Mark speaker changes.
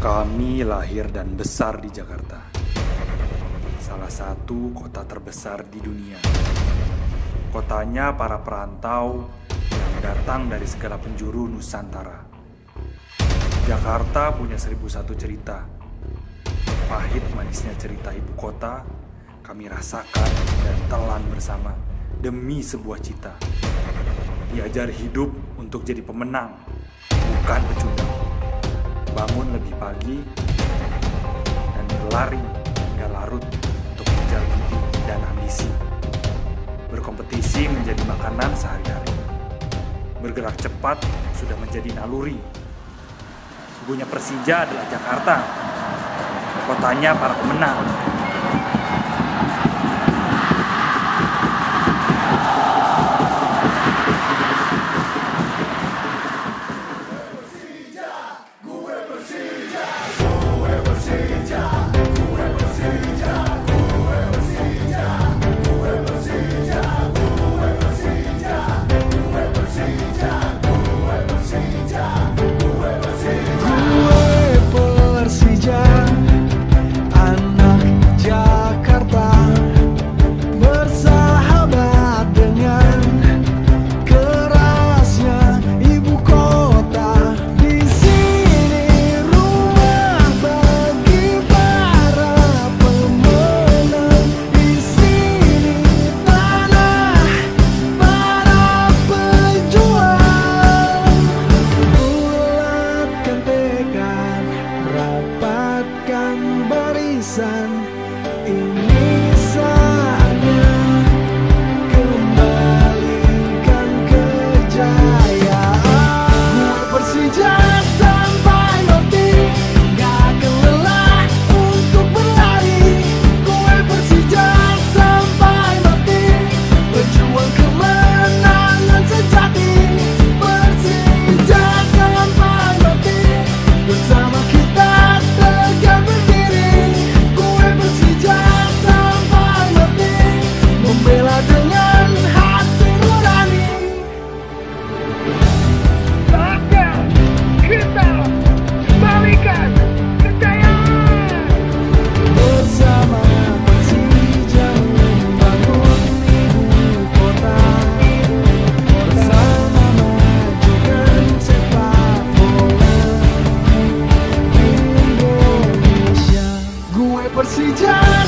Speaker 1: Kami lahir dan besar di Jakarta. Salah satu kota terbesar di dunia. Kotanya para perantau yang datang dari segala penjuru Nusantara. Jakarta punya seribu satu cerita. Pahit manisnya cerita ibu kota kami rasakan dan telan bersama demi sebuah cita. Diajar hidup untuk jadi pemenang, bukan pecundang. Bangun lebih pagi dan berlari hingga larut untuk mengejar mimpi dan ambisi. Berkompetisi menjadi makanan sehari-hari. Bergerak cepat sudah menjadi naluri. Ibunya Persija adalah Jakarta. Kotanya para pemenang.
Speaker 2: Rapatkan barisan Ini por si ya.